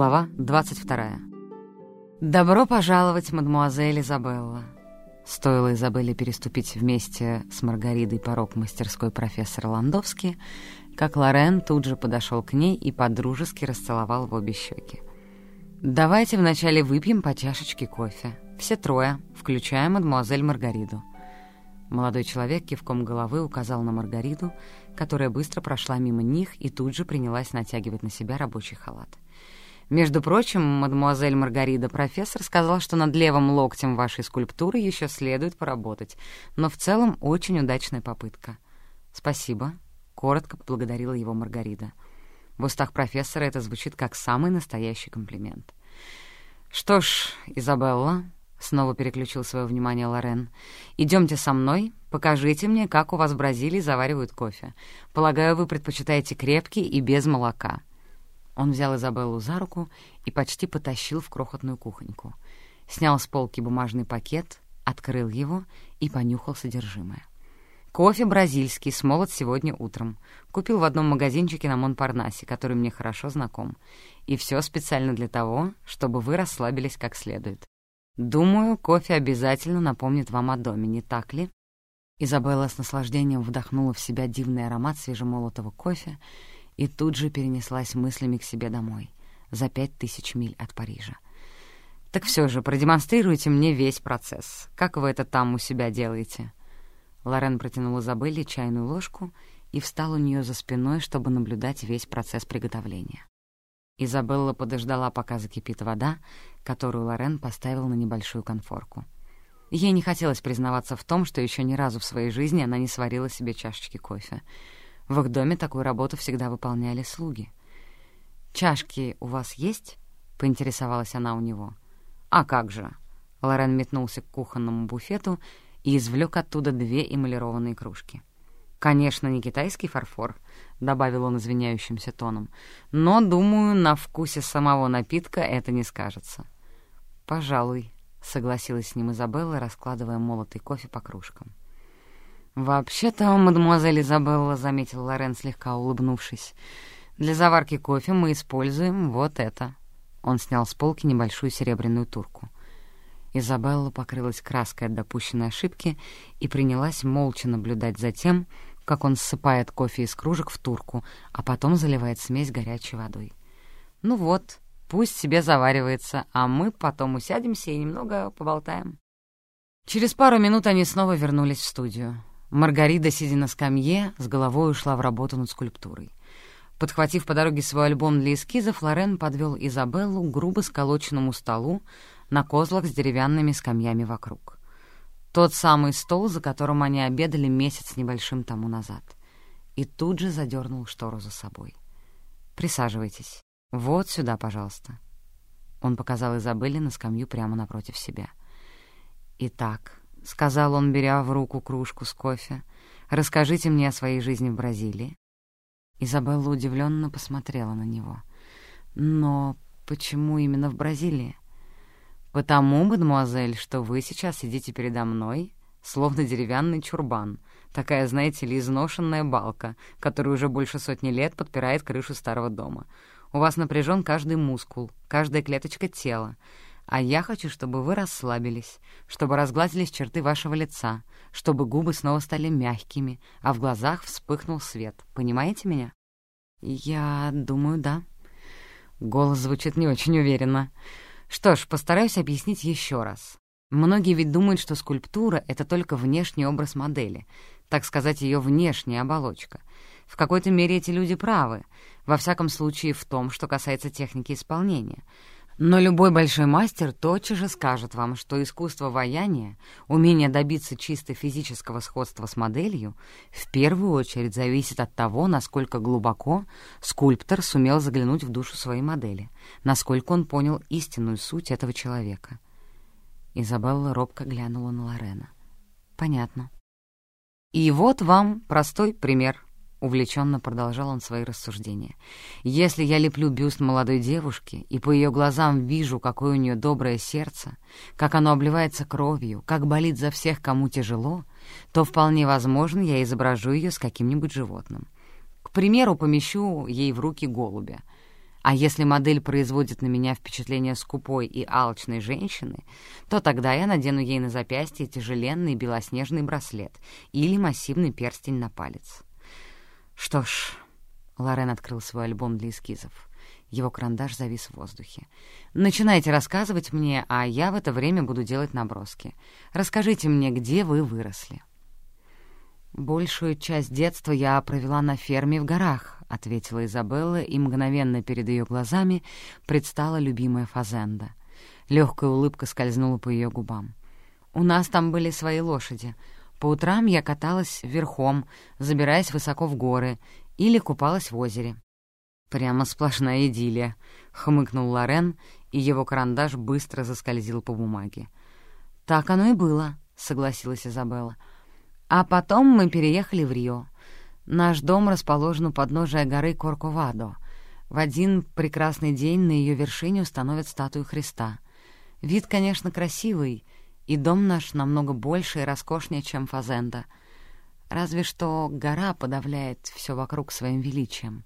Глава 22. «Добро пожаловать, мадмуазель Изабелла!» Стоило Изабелле переступить вместе с Маргаридой порог мастерской профессора Ландовски, как Лорен тут же подошел к ней и подружески расцеловал в обе щеки. «Давайте вначале выпьем по чашечке кофе. Все трое, включая мадмуазель Маргариду». Молодой человек кивком головы указал на Маргариду, которая быстро прошла мимо них и тут же принялась натягивать на себя рабочий халат. Между прочим, мадемуазель Маргарида, профессор сказал, что над левым локтем вашей скульптуры еще следует поработать, но в целом очень удачная попытка. «Спасибо», — коротко поблагодарила его Маргарида. В устах профессора это звучит как самый настоящий комплимент. «Что ж, Изабелла», — снова переключил свое внимание Лорен, «идемте со мной, покажите мне, как у вас в Бразилии заваривают кофе. Полагаю, вы предпочитаете крепкий и без молока». Он взял Изабеллу за руку и почти потащил в крохотную кухоньку. Снял с полки бумажный пакет, открыл его и понюхал содержимое. Кофе бразильский, смолот сегодня утром. Купил в одном магазинчике на Монпарнасе, который мне хорошо знаком. И все специально для того, чтобы вы расслабились как следует. Думаю, кофе обязательно напомнит вам о доме, не так ли? Изабелла с наслаждением вдохнула в себя дивный аромат свежемолотого кофе и тут же перенеслась мыслями к себе домой, за пять тысяч миль от Парижа. «Так все же, продемонстрируйте мне весь процесс. Как вы это там у себя делаете?» Лорен протянула Забелле чайную ложку и встал у нее за спиной, чтобы наблюдать весь процесс приготовления. Изабелла подождала, пока закипит вода, которую Лорен поставил на небольшую конфорку. Ей не хотелось признаваться в том, что еще ни разу в своей жизни она не сварила себе чашечки кофе — в их доме такую работу всегда выполняли слуги. «Чашки у вас есть?» — поинтересовалась она у него. «А как же?» Лорен метнулся к кухонному буфету и извлек оттуда две эмалированные кружки. «Конечно, не китайский фарфор», — добавил он извиняющимся тоном, «но, думаю, на вкусе самого напитка это не скажется». «Пожалуй», — согласилась с ним Изабелла, раскладывая молотый кофе по кружкам. «Вообще-то, мадемуазель Изабелла», — заметил Лорен, слегка улыбнувшись, «для заварки кофе мы используем вот это». Он снял с полки небольшую серебряную турку. Изабелла покрылась краской от допущенной ошибки и принялась молча наблюдать за тем, как он ссыпает кофе из кружек в турку, а потом заливает смесь горячей водой. «Ну вот, пусть себе заваривается, а мы потом усядемся и немного поболтаем». Через пару минут они снова вернулись в студию. Маргарита, сидя на скамье, с головой ушла в работу над скульптурой. Подхватив по дороге свой альбом для эскизов, Лорен подвел Изабеллу к грубо сколоченному столу на козлах с деревянными скамьями вокруг. Тот самый стол, за которым они обедали месяц небольшим тому назад. И тут же задернул штору за собой. «Присаживайтесь. Вот сюда, пожалуйста». Он показал Изабелле на скамью прямо напротив себя. «Итак, — сказал он, беря в руку кружку с кофе. «Расскажите мне о своей жизни в Бразилии». Изабелла удивленно посмотрела на него. «Но почему именно в Бразилии?» «Потому, мадемуазель, что вы сейчас сидите передо мной, словно деревянный чурбан, такая, знаете ли, изношенная балка, которая уже больше сотни лет подпирает крышу старого дома. У вас напряжен каждый мускул, каждая клеточка тела. А я хочу, чтобы вы расслабились, чтобы разгладились черты вашего лица, чтобы губы снова стали мягкими, а в глазах вспыхнул свет. Понимаете меня? Я думаю, да. Голос звучит не очень уверенно. Что ж, постараюсь объяснить еще раз. Многие ведь думают, что скульптура — это только внешний образ модели, так сказать, ее внешняя оболочка. В какой-то мере эти люди правы, во всяком случае в том, что касается техники исполнения — но любой большой мастер тотчас же скажет вам, что искусство ваяния, умение добиться чисто физического сходства с моделью, в первую очередь зависит от того, насколько глубоко скульптор сумел заглянуть в душу своей модели, насколько он понял истинную суть этого человека. Изабелла робко глянула на Лорена. «Понятно». «И вот вам простой пример», Увлеченно продолжал он свои рассуждения. «Если я леплю бюст молодой девушки и по ее глазам вижу, какое у нее доброе сердце, как оно обливается кровью, как болит за всех, кому тяжело, то вполне возможно, я изображу ее с каким-нибудь животным. К примеру, помещу ей в руки голубя. А если модель производит на меня впечатление скупой и алчной женщины, то тогда я надену ей на запястье тяжеленный белоснежный браслет или массивный перстень на палец. Что ж, Лорен открыл свой альбом для эскизов. Его карандаш завис в воздухе. «Начинайте рассказывать мне, а я в это время буду делать наброски. Расскажите мне, где вы выросли». «Большую часть детства я провела на ферме в горах», — ответила Изабелла, и мгновенно перед ее глазами предстала любимая фазенда. Легкая улыбка скользнула по ее губам. «У нас там были свои лошади. По утрам я каталась верхом, забираясь высоко в горы, или купалась в озере. «Прямо сплошная идиллия», — хмыкнул Лорен, и его карандаш быстро заскользил по бумаге. «Так оно и было», — согласилась Изабелла. «А потом мы переехали в Рио. Наш дом расположен у подножия горы Корковадо. В один прекрасный день на ее вершине установят статую Христа. Вид, конечно, красивый, и дом наш намного больше и роскошнее, чем Фазенда. Разве что гора подавляет все вокруг своим величием.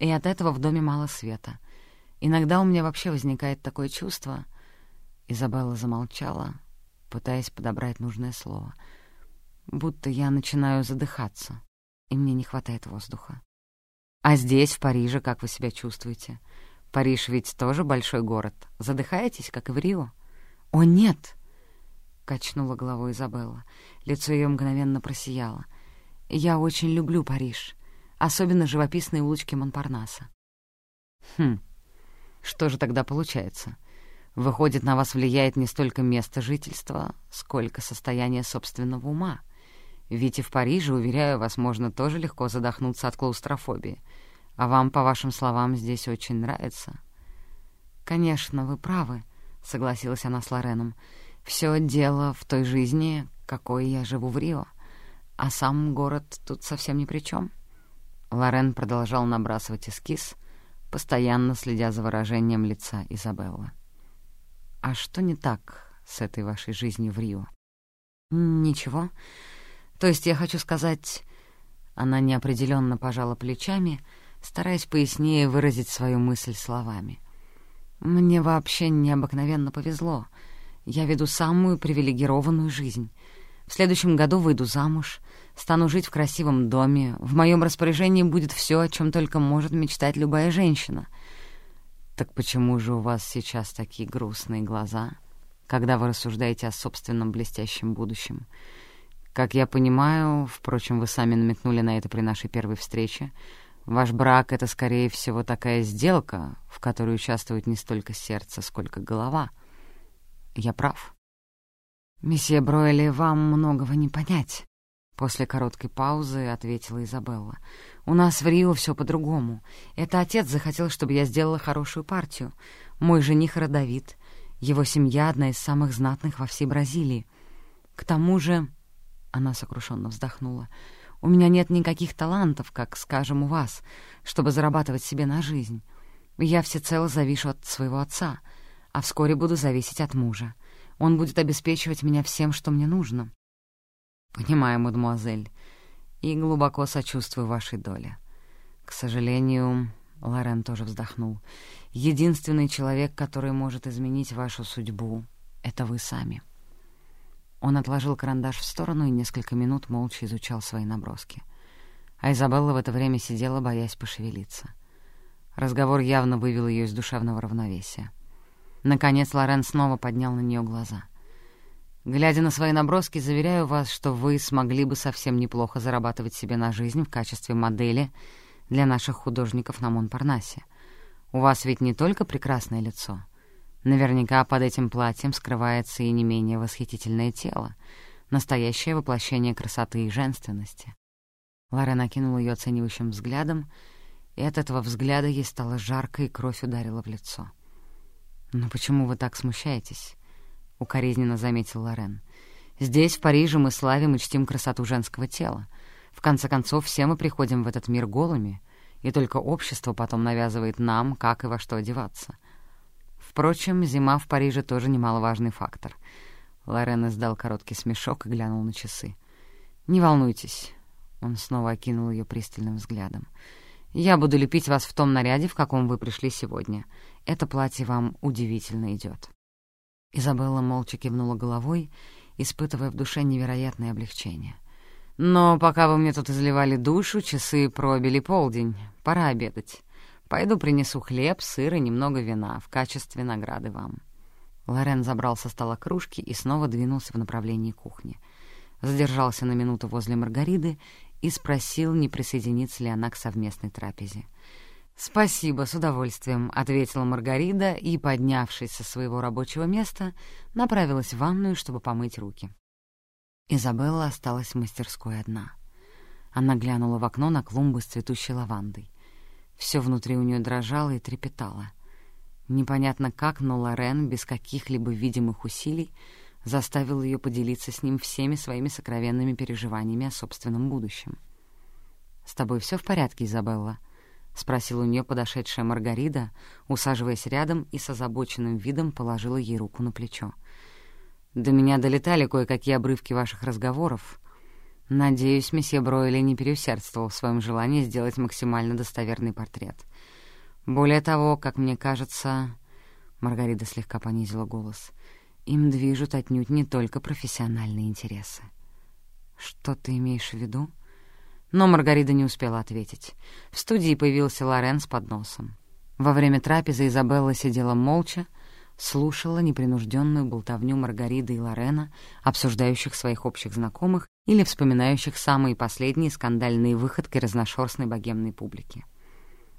И от этого в доме мало света. Иногда у меня вообще возникает такое чувство... Изабелла замолчала, пытаясь подобрать нужное слово. Будто я начинаю задыхаться, и мне не хватает воздуха. А здесь, в Париже, как вы себя чувствуете? Париж ведь тоже большой город. Задыхаетесь, как и в Рио? О, нет! — качнула головой Изабелла. Лицо ее мгновенно просияло. «Я очень люблю Париж особенно живописные улочки Монпарнаса. Хм, что же тогда получается? Выходит, на вас влияет не столько место жительства, сколько состояние собственного ума. Ведь и в Париже, уверяю вас, можно тоже легко задохнуться от клаустрофобии. А вам, по вашим словам, здесь очень нравится. «Конечно, вы правы», — согласилась она с Лореном. «Все дело в той жизни, какой я живу в Рио, а сам город тут совсем ни при чем. Лорен продолжал набрасывать эскиз, постоянно следя за выражением лица Изабеллы. «А что не так с этой вашей жизнью в Рио?» «Ничего. То есть я хочу сказать...» Она неопределенно пожала плечами, стараясь пояснее выразить свою мысль словами. «Мне вообще необыкновенно повезло. Я веду самую привилегированную жизнь. В следующем году выйду замуж, стану жить в красивом доме, в моем распоряжении будет все, о чем только может мечтать любая женщина. Так почему же у вас сейчас такие грустные глаза, когда вы рассуждаете о собственном блестящем будущем? Как я понимаю, впрочем, вы сами намекнули на это при нашей первой встрече, ваш брак — это, скорее всего, такая сделка, в которой участвует не столько сердце, сколько голова. Я прав?» «Месье Бройли, вам многого не понять», — после короткой паузы ответила Изабелла. «У нас в Рио все по-другому. Это отец захотел, чтобы я сделала хорошую партию. Мой жених родовит. Его семья одна из самых знатных во всей Бразилии. К тому же...» — она сокрушенно вздохнула. «У меня нет никаких талантов, как, скажем, у вас, чтобы зарабатывать себе на жизнь. Я всецело завишу от своего отца, а вскоре буду зависеть от мужа. Он будет обеспечивать меня всем, что мне нужно. Понимаю, мадемуазель, и глубоко сочувствую вашей доле. К сожалению, Лорен тоже вздохнул, единственный человек, который может изменить вашу судьбу, — это вы сами. Он отложил карандаш в сторону и несколько минут молча изучал свои наброски. А Изабелла в это время сидела, боясь пошевелиться. Разговор явно вывел ее из душевного равновесия. Наконец Лорен снова поднял на нее глаза. «Глядя на свои наброски, заверяю вас, что вы смогли бы совсем неплохо зарабатывать себе на жизнь в качестве модели для наших художников на Монпарнасе. У вас ведь не только прекрасное лицо. Наверняка под этим платьем скрывается и не менее восхитительное тело, настоящее воплощение красоты и женственности». Лорен окинула ее оценивающим взглядом, и от этого взгляда ей стало жарко, и кровь ударила в лицо. — «Но почему вы так смущаетесь?» — укоризненно заметил Лорен. «Здесь, в Париже, мы славим и чтим красоту женского тела. В конце концов, все мы приходим в этот мир голыми, и только общество потом навязывает нам, как и во что одеваться. Впрочем, зима в Париже тоже немаловажный фактор». Лорен издал короткий смешок и глянул на часы. «Не волнуйтесь», — он снова окинул ее пристальным взглядом. Я буду лепить вас в том наряде, в каком вы пришли сегодня. Это платье вам удивительно идет. Изабелла молча кивнула головой, испытывая в душе невероятное облегчение. «Но пока вы мне тут изливали душу, часы пробили полдень. Пора обедать. Пойду принесу хлеб, сыр и немного вина в качестве награды вам». Лорен забрал со стола кружки и снова двинулся в направлении кухни. Задержался на минуту возле Маргариды и спросил, не присоединится ли она к совместной трапезе. «Спасибо, с удовольствием», — ответила Маргарида и, поднявшись со своего рабочего места, направилась в ванную, чтобы помыть руки. Изабелла осталась в мастерской одна. Она глянула в окно на клумбы с цветущей лавандой. Все внутри у нее дрожало и трепетало. Непонятно как, но Лорен без каких-либо видимых усилий заставил ее поделиться с ним всеми своими сокровенными переживаниями о собственном будущем. «С тобой все в порядке, Изабелла?» — спросила у нее подошедшая Маргарида, усаживаясь рядом и с озабоченным видом положила ей руку на плечо. «До меня долетали кое-какие обрывки ваших разговоров. Надеюсь, месье Бройли не переусердствовал в своем желании сделать максимально достоверный портрет. Более того, как мне кажется...» Маргарита слегка понизила голос — им движут отнюдь не только профессиональные интересы. «Что ты имеешь в виду?» Но Маргарита не успела ответить. В студии появился Лорен с подносом. Во время трапезы Изабелла сидела молча, слушала непринужденную болтовню Маргариды и Лорена, обсуждающих своих общих знакомых или вспоминающих самые последние скандальные выходки разношерстной богемной публики.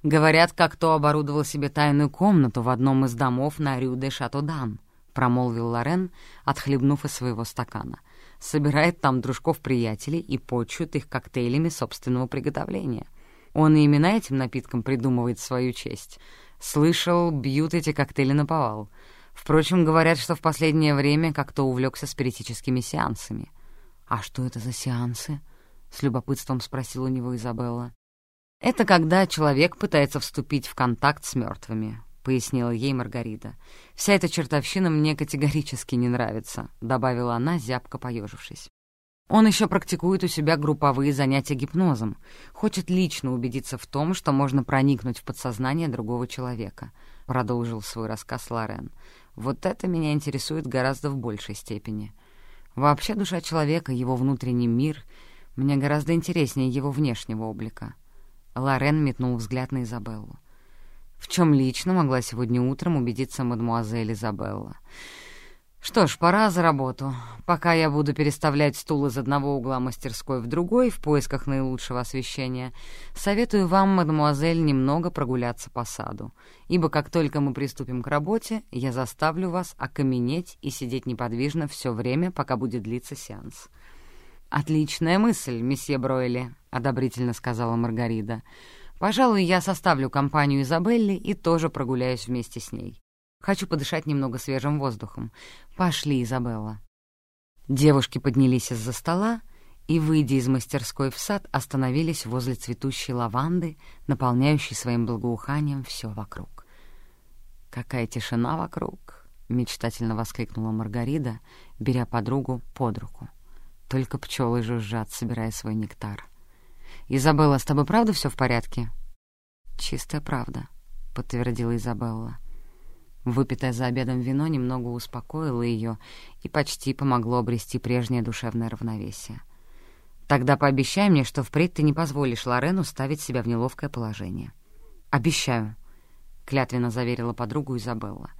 Говорят, как кто оборудовал себе тайную комнату в одном из домов на Рю-де-Шатодан —— промолвил Лорен, отхлебнув из своего стакана. «Собирает там дружков-приятелей и почует их коктейлями собственного приготовления. Он и именно этим напитком придумывает свою честь. Слышал, бьют эти коктейли на повал. Впрочем, говорят, что в последнее время как-то увлекся спиритическими сеансами». «А что это за сеансы?» — с любопытством спросила у него Изабелла. «Это когда человек пытается вступить в контакт с мертвыми. — пояснила ей Маргарита. «Вся эта чертовщина мне категорически не нравится», — добавила она, зябко поежившись. Он еще практикует у себя групповые занятия гипнозом, хочет лично убедиться в том, что можно проникнуть в подсознание другого человека, — продолжил свой рассказ Лорен. Вот это меня интересует гораздо в большей степени. Вообще душа человека, его внутренний мир, мне гораздо интереснее его внешнего облика. Лорен метнул взгляд на Изабеллу в чем лично могла сегодня утром убедиться мадмуазель Изабелла. Что ж, пора за работу. Пока я буду переставлять стул из одного угла мастерской в другой в поисках наилучшего освещения, советую вам, мадмуазель, немного прогуляться по саду, ибо как только мы приступим к работе, я заставлю вас окаменеть и сидеть неподвижно все время, пока будет длиться сеанс. «Отличная мысль, месье Бройли», — одобрительно сказала Маргарита. Пожалуй, я составлю компанию Изабелли и тоже прогуляюсь вместе с ней. Хочу подышать немного свежим воздухом. Пошли, Изабелла. Девушки поднялись из-за стола и, выйдя из мастерской в сад, остановились возле цветущей лаванды, наполняющей своим благоуханием все вокруг. «Какая тишина вокруг!» — мечтательно воскликнула Маргарида, беря подругу под руку. Только пчелы жужжат, собирая свой нектар. «Изабелла, с тобой правда все в порядке?» «Чистая правда», — подтвердила Изабелла. Выпитое за обедом вино немного успокоило ее и почти помогло обрести прежнее душевное равновесие. «Тогда пообещай мне, что впредь ты не позволишь Лорену ставить себя в неловкое положение». «Обещаю», — клятвенно заверила подругу Изабелла.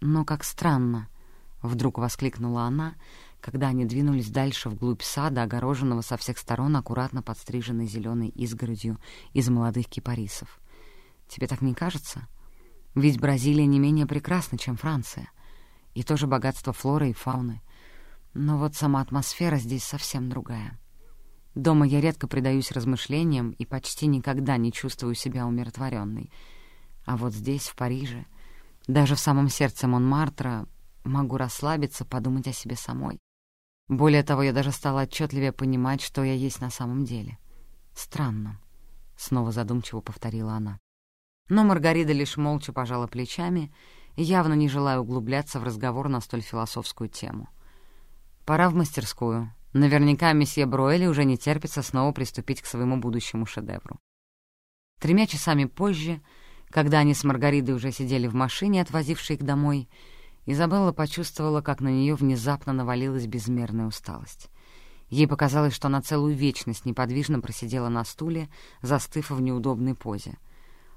«Но как странно», — вдруг воскликнула она, когда они двинулись дальше вглубь сада, огороженного со всех сторон аккуратно подстриженной зеленой изгородью из молодых кипарисов. «Тебе так не кажется? Ведь Бразилия не менее прекрасна, чем Франция, и тоже богатство флоры и фауны. Но вот сама атмосфера здесь совсем другая. Дома я редко предаюсь размышлениям и почти никогда не чувствую себя умиротворенной. А вот здесь, в Париже, даже в самом сердце Монмартра, могу расслабиться, подумать о себе самой. Более того, я даже стала отчетливее понимать, что я есть на самом деле. Странно, — снова задумчиво повторила она. Но Маргарита лишь молча пожала плечами, явно не желая углубляться в разговор на столь философскую тему. «Пора в мастерскую. Наверняка месье Броэли уже не терпится снова приступить к своему будущему шедевру». Тремя часами позже, когда они с Маргаридой уже сидели в машине, отвозившей их домой, Изабелла почувствовала, как на нее внезапно навалилась безмерная усталость. Ей показалось, что она целую вечность неподвижно просидела на стуле, застыв в неудобной позе.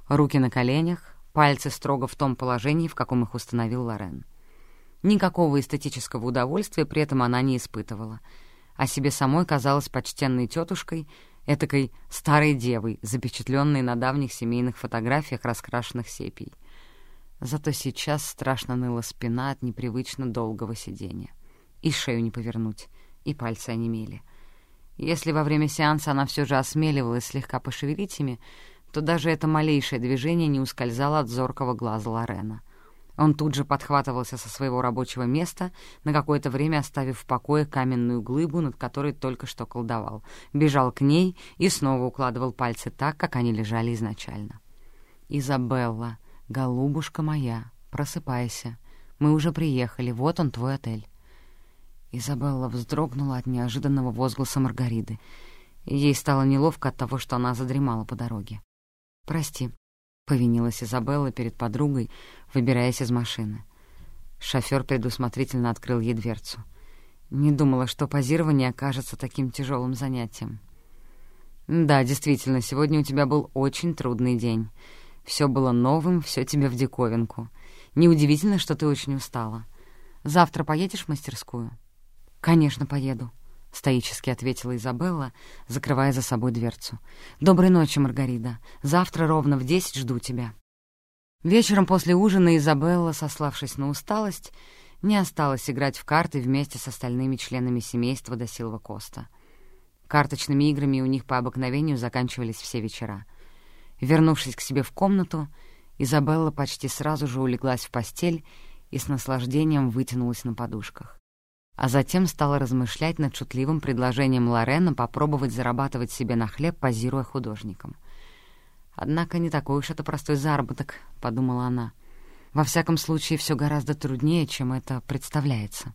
Руки на коленях, пальцы строго в том положении, в каком их установил Лорен. Никакого эстетического удовольствия при этом она не испытывала, а себе самой казалась почтенной тетушкой, этакой старой девой, запечатленной на давних семейных фотографиях, раскрашенных сепий. Зато сейчас страшно ныла спина от непривычно долгого сидения. И шею не повернуть, и пальцы онемели. Если во время сеанса она все же осмеливалась слегка пошевелить ими, то даже это малейшее движение не ускользало от зоркого глаза Лорена — он тут же подхватывался со своего рабочего места, на какое-то время оставив в покое каменную глыбу, над которой только что колдовал, бежал к ней и снова укладывал пальцы так, как они лежали изначально. «Изабелла, голубушка моя, просыпайся. Мы уже приехали, вот он, твой отель». Изабелла вздрогнула от неожиданного возгласа Маргариды. Ей стало неловко от того, что она задремала по дороге. «Прости», — повинилась Изабелла перед подругой, выбираясь из машины. Шофёр предусмотрительно открыл ей дверцу. Не думала, что позирование окажется таким тяжелым занятием. «Да, действительно, сегодня у тебя был очень трудный день. Все было новым, все тебе в диковинку. Неудивительно, что ты очень устала. Завтра поедешь в мастерскую?» «Конечно, поеду», — стоически ответила Изабелла, закрывая за собой дверцу. «Доброй ночи, Маргарита. Завтра ровно в десять жду тебя». Вечером после ужина Изабелла, сославшись на усталость, не осталась играть в карты вместе с остальными членами семейства до Силва Коста. Карточными играми у них по обыкновению заканчивались все вечера. Вернувшись к себе в комнату, Изабелла почти сразу же улеглась в постель и с наслаждением вытянулась на подушках а затем стала размышлять над шутливым предложением Лорена попробовать зарабатывать себе на хлеб, позируя художником. «Однако не такой уж это простой заработок», — подумала она. «Во всяком случае, все гораздо труднее, чем это представляется».